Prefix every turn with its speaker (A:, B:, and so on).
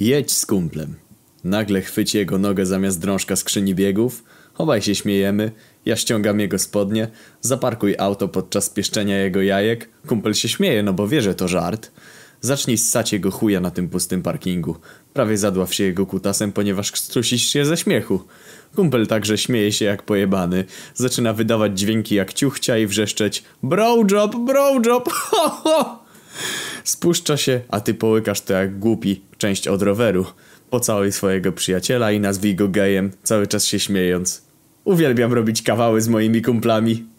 A: Jedź z kumplem. Nagle chwyci jego nogę zamiast drążka skrzyni biegów. Obaj się śmiejemy. Ja ściągam jego spodnie. Zaparkuj auto podczas pieszczenia jego jajek. Kumpel się śmieje, no bo wie, że to żart. Zacznij ssać jego chuja na tym pustym parkingu. Prawie zadław się jego kutasem, ponieważ krztusisz się ze śmiechu. Kumpel także śmieje się jak pojebany. Zaczyna wydawać dźwięki jak ciuchcia i wrzeszczeć Brojob, brojob, ho ho! Spuszcza się, a ty połykasz to jak głupi, część od roweru. Pocałuj swojego przyjaciela i nazwij go gejem, cały czas się śmiejąc. Uwielbiam robić kawały z moimi kumplami.